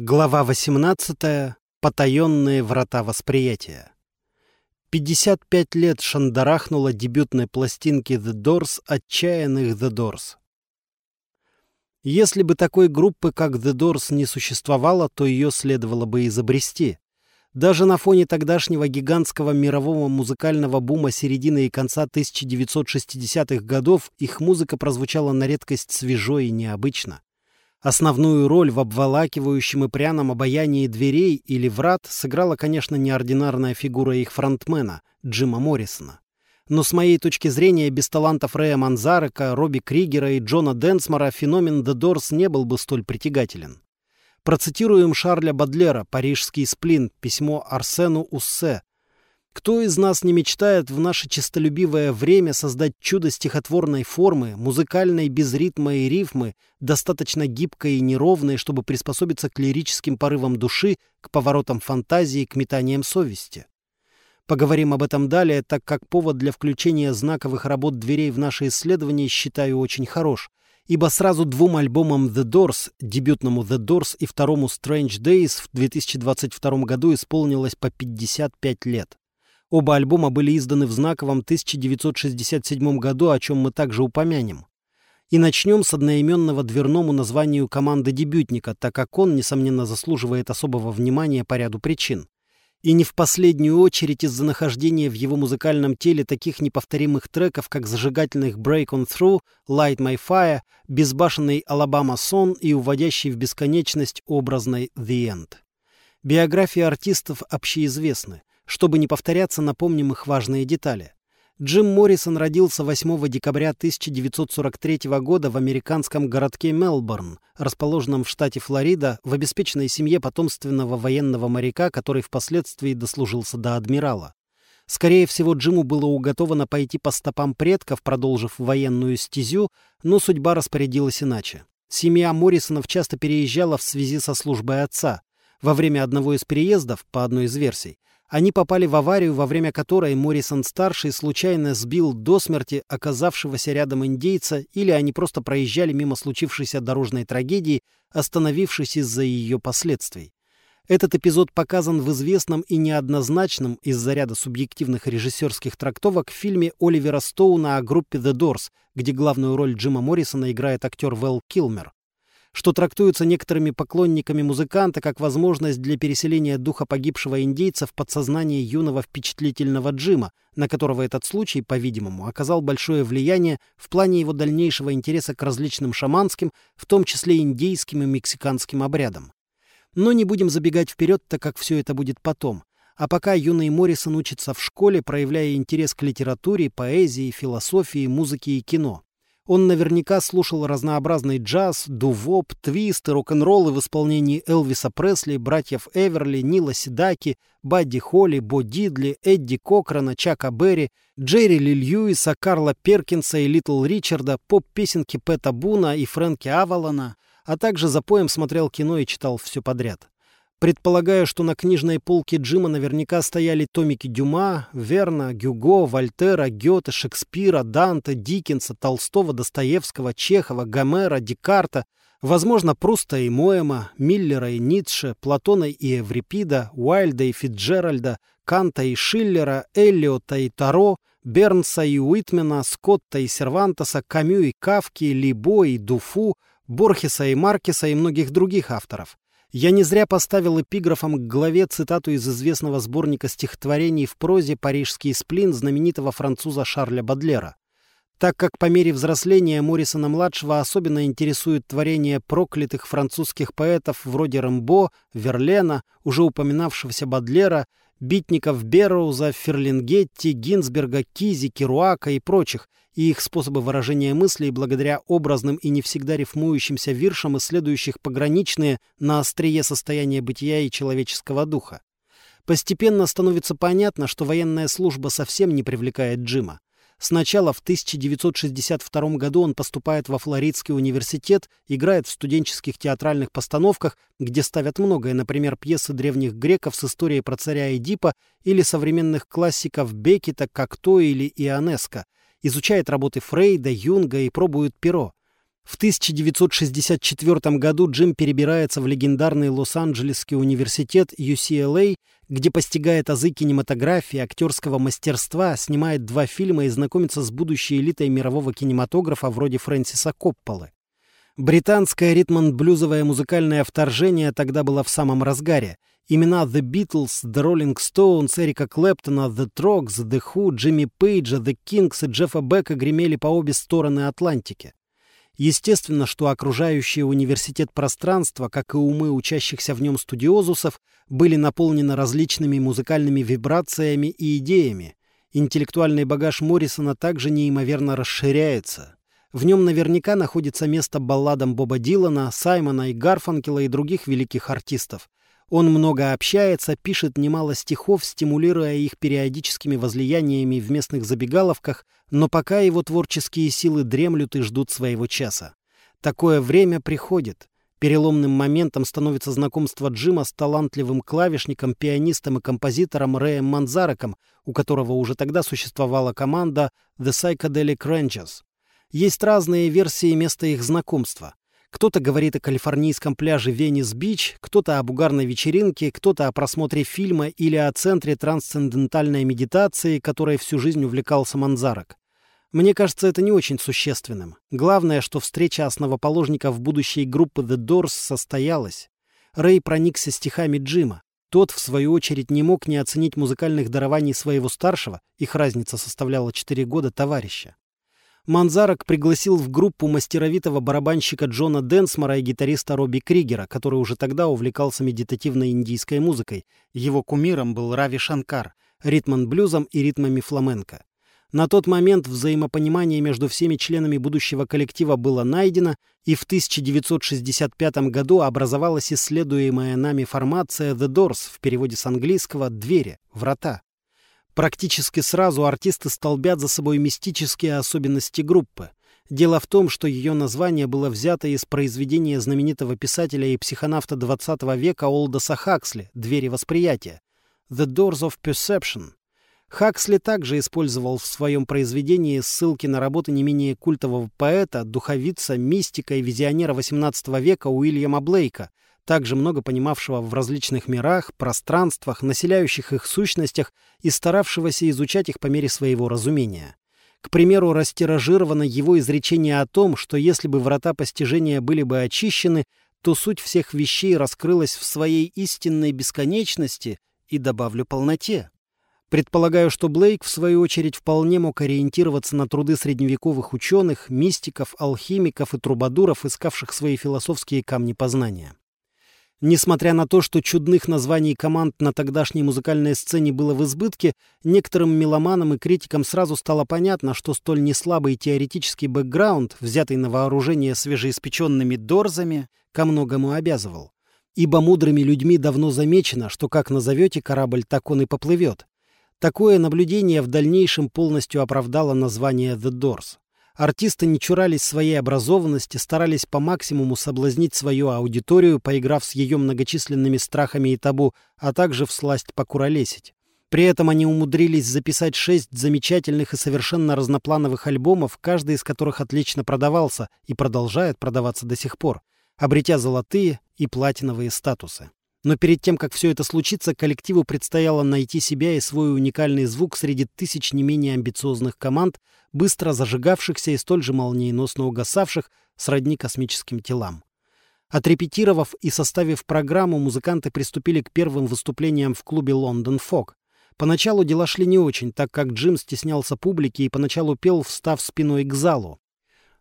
Глава 18. Потаенные врата восприятия. 55 лет шандарахнуло дебютной пластинки The Doors отчаянных The Doors. Если бы такой группы, как The Doors, не существовало, то ее следовало бы изобрести. Даже на фоне тогдашнего гигантского мирового музыкального бума середины и конца 1960-х годов их музыка прозвучала на редкость свежо и необычно. Основную роль в обволакивающем и пряном обаянии дверей или врат сыграла, конечно, неординарная фигура их фронтмена, Джима Моррисона. Но с моей точки зрения, без талантов Рэя Манзарека, Робби Кригера и Джона Денсмора феномен The Doors не был бы столь притягателен. Процитируем Шарля Бадлера, «Парижский сплин», письмо Арсену Уссе, кто из нас не мечтает в наше честолюбивое время создать чудо стихотворной формы, музыкальной без ритма и рифмы, достаточно гибкой и неровной, чтобы приспособиться к лирическим порывам души, к поворотам фантазии, к метаниям совести? Поговорим об этом далее, так как повод для включения знаковых работ дверей в наше исследование считаю очень хорош, ибо сразу двум альбомам The Doors, дебютному The Doors и второму Strange Days в 2022 году исполнилось по 55 лет. Оба альбома были изданы в знаковом 1967 году, о чем мы также упомянем. И начнем с одноименного дверному названию команды дебютника, так как он, несомненно, заслуживает особого внимания по ряду причин. И не в последнюю очередь из-за нахождения в его музыкальном теле таких неповторимых треков, как зажигательных Break on Through, Light My Fire, безбашенный Alabama Song и уводящий в бесконечность образной The End. Биографии артистов общеизвестны. Чтобы не повторяться, напомним их важные детали. Джим Моррисон родился 8 декабря 1943 года в американском городке Мелбурн, расположенном в штате Флорида, в обеспеченной семье потомственного военного моряка, который впоследствии дослужился до адмирала. Скорее всего, Джиму было уготовано пойти по стопам предков, продолжив военную стезю, но судьба распорядилась иначе. Семья Моррисонов часто переезжала в связи со службой отца. Во время одного из переездов, по одной из версий, они попали в аварию, во время которой Моррисон-старший случайно сбил до смерти оказавшегося рядом индейца, или они просто проезжали мимо случившейся дорожной трагедии, остановившись из-за ее последствий. Этот эпизод показан в известном и неоднозначном из-за ряда субъективных режиссерских трактовок фильме Оливера Стоуна о группе The Doors, где главную роль Джима Моррисона играет актер Вэл Килмер что трактуется некоторыми поклонниками музыканта как возможность для переселения духа погибшего индейца в подсознание юного впечатлительного Джима, на которого этот случай, по-видимому, оказал большое влияние в плане его дальнейшего интереса к различным шаманским, в том числе индейским и мексиканским обрядам. Но не будем забегать вперед, так как все это будет потом. А пока юный Моррисон учится в школе, проявляя интерес к литературе, поэзии, философии, музыке и кино. Он наверняка слушал разнообразный джаз, дувоп, твист и рок-н-роллы в исполнении Элвиса Пресли, братьев Эверли, Нила Седаки, Бадди Холли, Бо Дидли, Эдди Кокрана, Чака Берри, Джерри Ли Льюиса, Карла Перкинса и Литл Ричарда, поп-песенки Пэта Буна и Фрэнки Авалона, а также за поем смотрел кино и читал все подряд. Предполагаю, что на книжной полке Джима наверняка стояли томики Дюма, Верна, Гюго, Вольтера, Гёте, Шекспира, Данте, Диккенса, Толстого, Достоевского, Чехова, Гомера, Декарта, возможно, Пруста и Моэма, Миллера и Ницше, Платона и Эврипида, Уайльда и Фитджеральда, Канта и Шиллера, Эллиота и Таро, Бернса и Уитмена, Скотта и Сервантеса, Камю и Кавки, Либо и Дуфу, Борхеса и Маркеса и многих других авторов. Я не зря поставил эпиграфом к главе цитату из известного сборника стихотворений в прозе «Парижский сплин» знаменитого француза Шарля Бадлера. Так как по мере взросления Моррисона-младшего особенно интересует творение проклятых французских поэтов вроде Рэмбо, Верлена, уже упоминавшегося Бадлера, битников Берроуза, Ферлингетти, Гинзберга, Кизи, Керуака и прочих, и их способы выражения мыслей благодаря образным и не всегда рифмующимся виршам, исследующих пограничные на острие состояния бытия и человеческого духа. Постепенно становится понятно, что военная служба совсем не привлекает Джима. Сначала в 1962 году он поступает во Флоридский университет, играет в студенческих театральных постановках, где ставят многое, например, пьесы древних греков с историей про царя Эдипа или современных классиков Беккета, Кокто или Ионеско, изучает работы Фрейда, Юнга и пробует перо. В 1964 году Джим перебирается в легендарный Лос-Анджелесский университет UCLA, где постигает азы кинематографии, актерского мастерства, снимает два фильма и знакомится с будущей элитой мирового кинематографа вроде Фрэнсиса Копполы. Британское ритм-блюзовое музыкальное вторжение тогда было в самом разгаре. Имена The Beatles, The Rolling Stones, Эрика Клэптона, The Trogs, The Who, Джимми Пейджа, The Kings и Джеффа Бека гремели по обе стороны Атлантики. Естественно, что окружающее университет пространство, как и умы учащихся в нем студиозусов, были наполнены различными музыкальными вибрациями и идеями. Интеллектуальный багаж Моррисона также неимоверно расширяется. В нем наверняка находится место балладам Боба Дилана, Саймона и Гарфанкела и других великих артистов. Он много общается, пишет немало стихов, стимулируя их периодическими возлияниями в местных забегаловках, но пока его творческие силы дремлют и ждут своего часа. Такое время приходит. Переломным моментом становится знакомство Джима с талантливым клавишником, пианистом и композитором Рэем Манзареком, у которого уже тогда существовала команда The Psychedelic Rangers. Есть разные версии места их знакомства. Кто-то говорит о калифорнийском пляже Венес-Бич, кто-то об угарной вечеринке, кто-то о просмотре фильма или о центре трансцендентальной медитации, которой всю жизнь увлекался Манзарок. Мне кажется, это не очень существенным. Главное, что встреча основоположников будущей группы The Doors состоялась. Рэй проникся стихами Джима. Тот, в свою очередь, не мог не оценить музыкальных дарований своего старшего, их разница составляла 4 года, товарища. Манзарок пригласил в группу мастеровитого барабанщика Джона Денсмора и гитариста Робби Кригера, который уже тогда увлекался медитативной индийской музыкой. Его кумиром был Рави Шанкар, ритм-блюзом и ритмами фламенко. На тот момент взаимопонимание между всеми членами будущего коллектива было найдено, и в 1965 году образовалась исследуемая нами формация The Doors в переводе с английского «двери», «врата». Практически сразу артисты столбят за собой мистические особенности группы. Дело в том, что ее название было взято из произведения знаменитого писателя и психонавта XX века Олдоса Хаксли «Двери восприятия» «The Doors of Perception». Хаксли также использовал в своем произведении ссылки на работы не менее культового поэта, духовица, мистика и визионера XVIII века Уильяма Блейка, также много понимавшего в различных мирах, пространствах, населяющих их сущностях и старавшегося изучать их по мере своего разумения. К примеру, растиражировано его изречение о том, что если бы врата постижения были бы очищены, то суть всех вещей раскрылась в своей истинной бесконечности и, добавлю, полноте. Предполагаю, что Блейк, в свою очередь, вполне мог ориентироваться на труды средневековых ученых, мистиков, алхимиков и трубадуров, искавших свои философские камни познания. Несмотря на то, что чудных названий команд на тогдашней музыкальной сцене было в избытке, некоторым меломанам и критикам сразу стало понятно, что столь неслабый теоретический бэкграунд, взятый на вооружение свежеиспеченными дорзами, ко многому обязывал. Ибо мудрыми людьми давно замечено, что как назовете корабль, так он и поплывет. Такое наблюдение в дальнейшем полностью оправдало название «The Doors». Артисты не чурались своей образованности, старались по максимуму соблазнить свою аудиторию, поиграв с ее многочисленными страхами и табу, а также всласть покуролесить. При этом они умудрились записать шесть замечательных и совершенно разноплановых альбомов, каждый из которых отлично продавался и продолжает продаваться до сих пор, обретя золотые и платиновые статусы. Но перед тем, как все это случится, коллективу предстояло найти себя и свой уникальный звук среди тысяч не менее амбициозных команд, быстро зажигавшихся и столь же молниеносно угасавших сродни космическим телам. Отрепетировав и составив программу, музыканты приступили к первым выступлениям в клубе «Лондон Фог». Поначалу дела шли не очень, так как Джим стеснялся публики и поначалу пел, встав спиной к залу.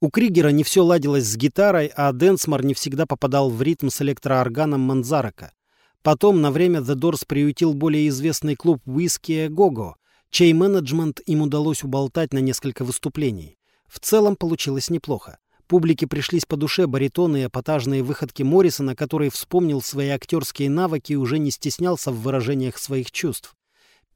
У Кригера не все ладилось с гитарой, а Денсмор не всегда попадал в ритм с электроорганом Манзарака. Потом на время The Doors приютил более известный клуб «Whiskey Гого», чей менеджмент им удалось уболтать на несколько выступлений. В целом получилось неплохо. Публике пришлись по душе баритоны и эпатажные выходки Моррисона, который вспомнил свои актерские навыки и уже не стеснялся в выражениях своих чувств.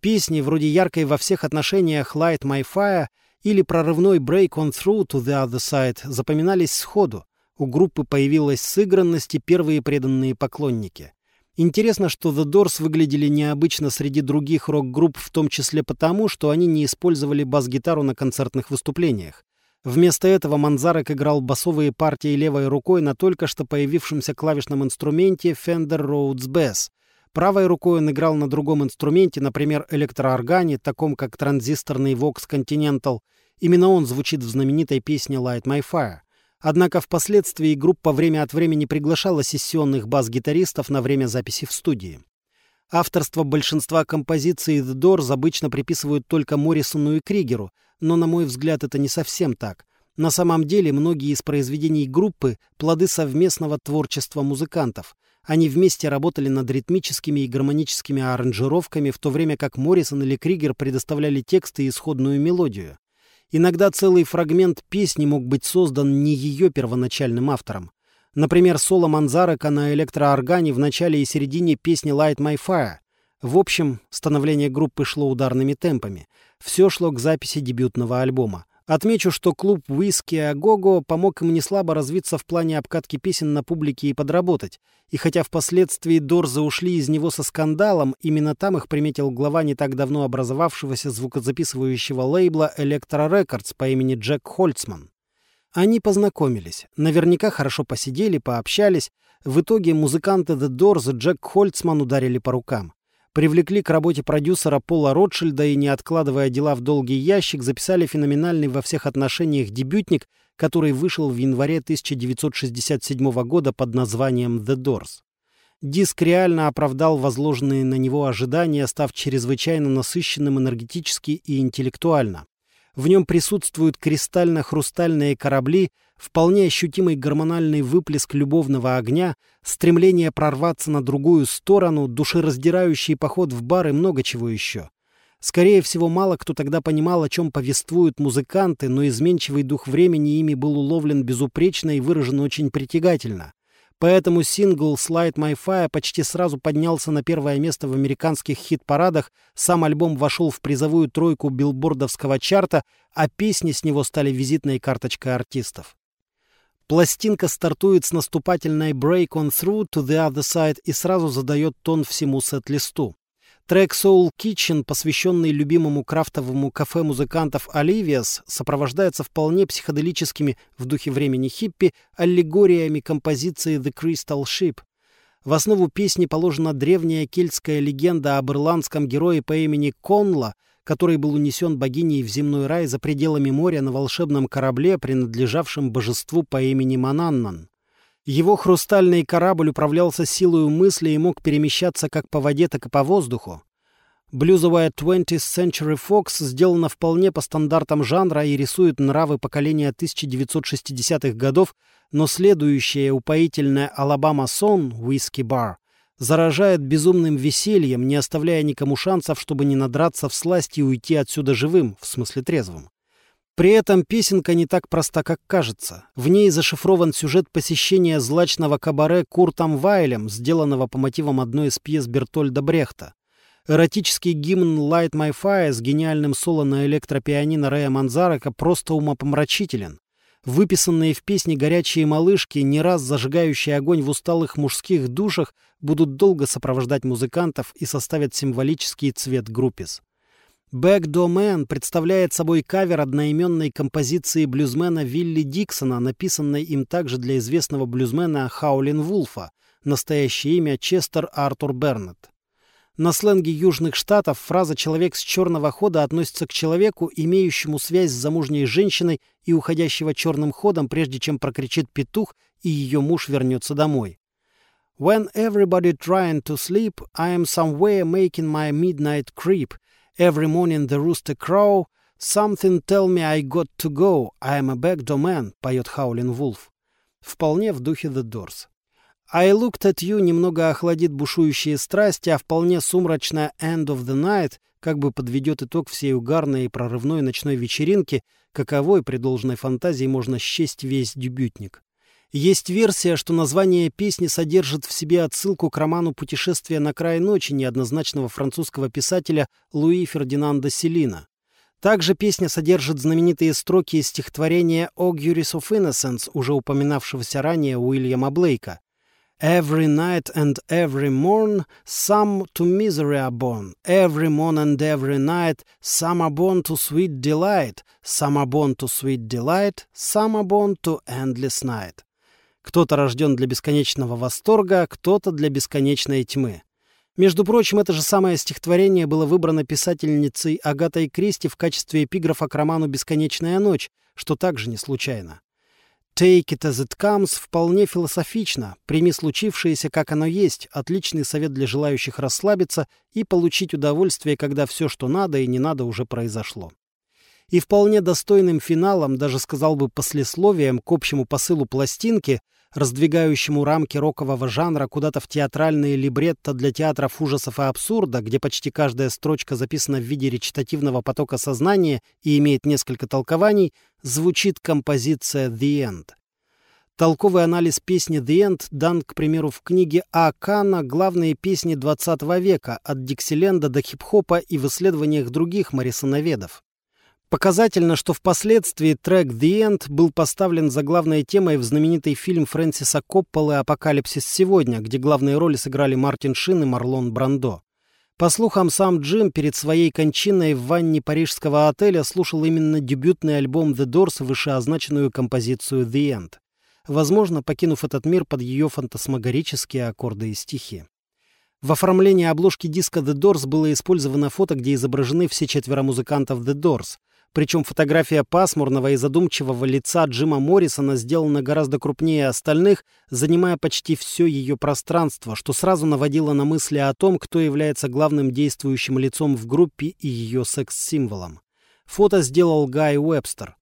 Песни вроде яркой во всех отношениях «Light My Fire» или прорывной «Break On Through to the Other Side» запоминались сходу. У группы появилась сыгранность и первые преданные поклонники. Интересно, что The Doors выглядели необычно среди других рок-групп, в том числе потому, что они не использовали бас-гитару на концертных выступлениях. Вместо этого Манзарек играл басовые партии левой рукой на только что появившемся клавишном инструменте Fender Rhodes Bass. Правой рукой он играл на другом инструменте, например, электрооргане, таком как транзисторный Vox Continental. Именно он звучит в знаменитой песне Light My Fire. Однако впоследствии группа время от времени приглашала сессионных бас-гитаристов на время записи в студии. Авторство большинства композиций The Doors обычно приписывают только Моррисону и Кригеру, но, на мой взгляд, это не совсем так. На самом деле, многие из произведений группы – плоды совместного творчества музыкантов. Они вместе работали над ритмическими и гармоническими аранжировками, в то время как Моррисон или Кригер предоставляли тексты и исходную мелодию. Иногда целый фрагмент песни мог быть создан не ее первоначальным автором. Например, соло Манзарека на электрооргане в начале и середине песни «Light My Fire». В общем, становление группы шло ударными темпами. Все шло к записи дебютного альбома. Отмечу, что клуб «Виски Агого» помог им неслабо развиться в плане обкатки песен на публике и подработать. И хотя впоследствии Дорзы ушли из него со скандалом, именно там их приметил глава не так давно образовавшегося звукозаписывающего лейбла «Электро Рекордс» по имени Джек Хольцман. Они познакомились, наверняка хорошо посидели, пообщались. В итоге музыканты The Doors и Джек Хольцман ударили по рукам. Привлекли к работе продюсера Пола Ротшильда и, не откладывая дела в долгий ящик, записали феноменальный во всех отношениях дебютник, который вышел в январе 1967 года под названием «The Doors». Диск реально оправдал возложенные на него ожидания, став чрезвычайно насыщенным энергетически и интеллектуально. В нем присутствуют кристально-хрустальные корабли, вполне ощутимый гормональный выплеск любовного огня, стремление прорваться на другую сторону, душераздирающий поход в бар и много чего еще. Скорее всего, мало кто тогда понимал, о чем повествуют музыканты, но изменчивый дух времени ими был уловлен безупречно и выражен очень притягательно. Поэтому сингл «Slide My Fire» почти сразу поднялся на первое место в американских хит-парадах, сам альбом вошел в призовую тройку билбордовского чарта, а песни с него стали визитной карточкой артистов. Пластинка стартует с наступательной «Break on Through to the Other Side» и сразу задает тон всему сет-листу. Трек Soul Kitchen, посвященный любимому крафтовому кафе музыкантов Оливиас, сопровождается вполне психоделическими в духе времени хиппи аллегориями композиции The Crystal Ship. В основу песни положена древняя кельтская легенда об ирландском герое по имени Конла, который был унесен богиней в земной рай за пределами моря на волшебном корабле, принадлежавшем божеству по имени Мананнан. Его хрустальный корабль управлялся силой мысли и мог перемещаться как по воде, так и по воздуху. Блюзовая 20th Century Fox сделана вполне по стандартам жанра и рисует нравы поколения 1960-х годов, но следующая упоительная «Алабама Сон» «Whiskey Bar» заражает безумным весельем, не оставляя никому шансов, чтобы не надраться в сласть и уйти отсюда живым, в смысле трезвым. При этом песенка не так проста, как кажется. В ней зашифрован сюжет посещения злачного кабаре Куртом Вайлем, сделанного по мотивам одной из пьес Бертольда Брехта. Эротический гимн «Light My Fire» с гениальным соло на электропианино Рэя Манзарака просто умопомрачителен. Выписанные в песне горячие малышки, не раз зажигающие огонь в усталых мужских душах, будут долго сопровождать музыкантов и составят символический цвет группис. Backdoor Man представляет собой кавер одноименной композиции блюзмена Вилли Диксона, написанной им также для известного блюзмена Хаулин Вулфа, настоящее имя Честер Артур Бернетт. На сленге Южных Штатов фраза «человек с черного хода» относится к человеку, имеющему связь с замужней женщиной и уходящего черным ходом, прежде чем прокричит петух и ее муж вернется домой. When everybody trying to sleep, I am somewhere making my midnight creep. Every morning the rooster crow. Something tell me I got to go. I am a backdoor man, поет Хаулин Вулф. Вполне в духе The Doors. I looked at you немного охладит бушующие страсти, а вполне сумрачная End of the Night как бы подведет итог всей угарной и прорывной ночной вечеринки, каковой при должной фантазии можно счесть весь дебютник. Есть версия, что название песни содержит в себе отсылку к роману «Путешествие на край ночи» неоднозначного французского писателя Луи Фердинанда Селина. Также песня содержит знаменитые строки из стихотворения «Auguries of Innocence», уже упоминавшегося ранее Уильяма Блейка. Every night and every morn some to misery are born. Every morn and every night some are born to sweet delight. Some are born to sweet delight. Some are born to endless night. Кто-то рожден для бесконечного восторга, кто-то для бесконечной тьмы. Между прочим, это же самое стихотворение было выбрано писательницей Агатой Кристи в качестве эпиграфа к роману «Бесконечная ночь», что также не случайно. «Take it as it comes» вполне философично. Прими случившееся, как оно есть. Отличный совет для желающих расслабиться и получить удовольствие, когда все, что надо и не надо, уже произошло. И вполне достойным финалом, даже сказал бы послесловием к общему посылу пластинки, раздвигающему рамки рокового жанра куда-то в театральные либретто для театров ужасов и абсурда, где почти каждая строчка записана в виде речитативного потока сознания и имеет несколько толкований, звучит композиция «The End». Толковый анализ песни «The End» дан, к примеру, в книге А. Кана «Главные песни XX века» от Диксиленда до хип-хопа и в исследованиях других марисоноведов. Показательно, что впоследствии трек «The End» был поставлен за главной темой в знаменитый фильм Фрэнсиса Копполы «Апокалипсис сегодня», где главные роли сыграли Мартин Шин и Марлон Брандо. По слухам, сам Джим перед своей кончиной в ванне парижского отеля слушал именно дебютный альбом The Doors вышеозначенную композицию «The End», возможно, покинув этот мир под ее фантасмагорические аккорды и стихи. В оформлении обложки диска The Doors было использовано фото, где изображены все четверо музыкантов The Doors — причем фотография пасмурного и задумчивого лица Джима Моррисона сделана гораздо крупнее остальных, занимая почти все ее пространство, что сразу наводило на мысли о том, кто является главным действующим лицом в группе и ее секс-символом. Фото сделал Гай Уэбстер.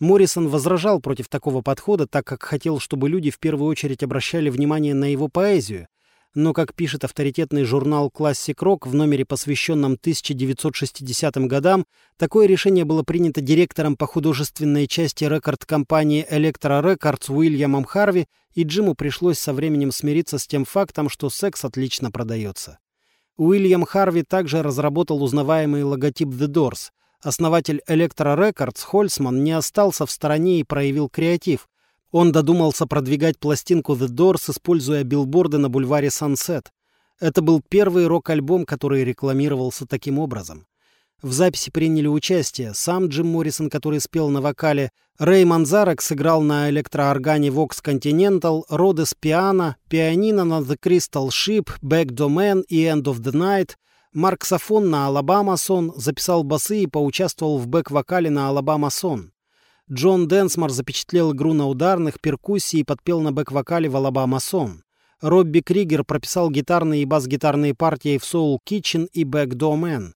Моррисон возражал против такого подхода, так как хотел, чтобы люди в первую очередь обращали внимание на его поэзию, но, как пишет авторитетный журнал Classic Rock в номере, посвященном 1960 годам, такое решение было принято директором по художественной части рекорд-компании Electra Records Уильямом Харви, и Джиму пришлось со временем смириться с тем фактом, что секс отлично продается. Уильям Харви также разработал узнаваемый логотип The Doors. Основатель Electra Records Хольцман не остался в стороне и проявил креатив. Он додумался продвигать пластинку The Doors, используя билборды на бульваре Sunset. Это был первый рок-альбом, который рекламировался таким образом. В записи приняли участие сам Джим Моррисон, который спел на вокале, Рэй Манзарек сыграл на электрооргане Vox Continental, Родес пиано, пианино на The Crystal Ship, Back Domain и End of the Night, Марк Сафон на Alabama Song, записал басы и поучаствовал в бэк-вокале на Alabama Song. Джон Денсмор запечатлел игру на ударных, перкуссии и подпел на бэк-вокале в «Alabama Song». Робби Кригер прописал гитарные и бас-гитарные партии в «Soul Kitchen» и «Back Door Man».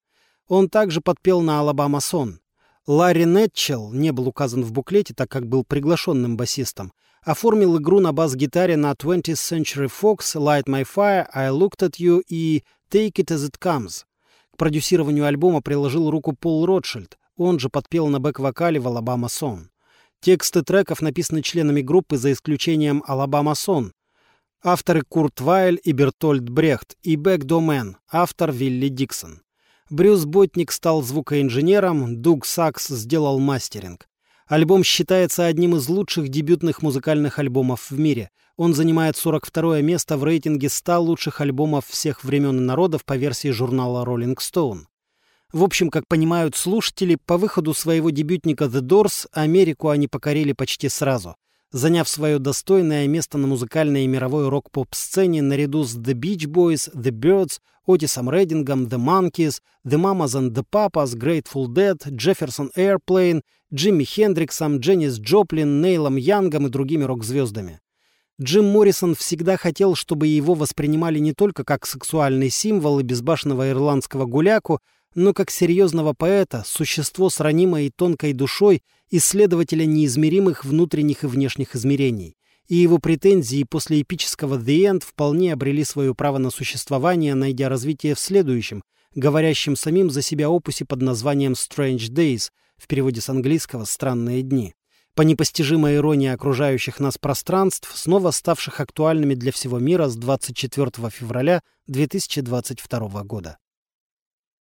Он также подпел на «Alabama Song». Ларри Нетчелл не был указан в буклете, так как был приглашенным басистом, оформил игру на бас-гитаре на 20th Century Fox, Light My Fire, I Looked At You и Take It As It Comes. К продюсированию альбома приложил руку Пол Ротшильд. Он же подпел на бэк-вокале в «Alabama Song». Тексты треков написаны членами группы за исключением «Alabama Song». Авторы Курт Вайль и Бертольд Брехт и Back Door Man, автор Вилли Диксон. Брюс Ботник стал звукоинженером, Дуг Сакс сделал мастеринг. Альбом считается одним из лучших дебютных музыкальных альбомов в мире. Он занимает 42 место в рейтинге 100 лучших альбомов всех времен и народов по версии журнала Rolling Stone. В общем, как понимают слушатели, по выходу своего дебютника The Doors Америку они покорили почти сразу, заняв свое достойное место на музыкальной и мировой рок-поп-сцене наряду с The Beach Boys, The Birds, Отисом Рейдингом, The Monkeys, The Mamas and the Papas, Grateful Dead, Jefferson Airplane, Джимми Хендриксом, Дженнис Джоплин, Нейлом Янгом и другими рок-звездами. Джим Моррисон всегда хотел, чтобы его воспринимали не только как сексуальный символ и безбашенного ирландского гуляку, но как серьезного поэта, существо с ранимой и тонкой душой, исследователя неизмеримых внутренних и внешних измерений. И его претензии после эпического «The End» вполне обрели свое право на существование, найдя развитие в следующем, говорящем самим за себя опусе под названием «Strange Days», в переводе с английского «Странные дни». По непостижимой иронии окружающих нас пространств, снова ставших актуальными для всего мира с 24 февраля 2022 года.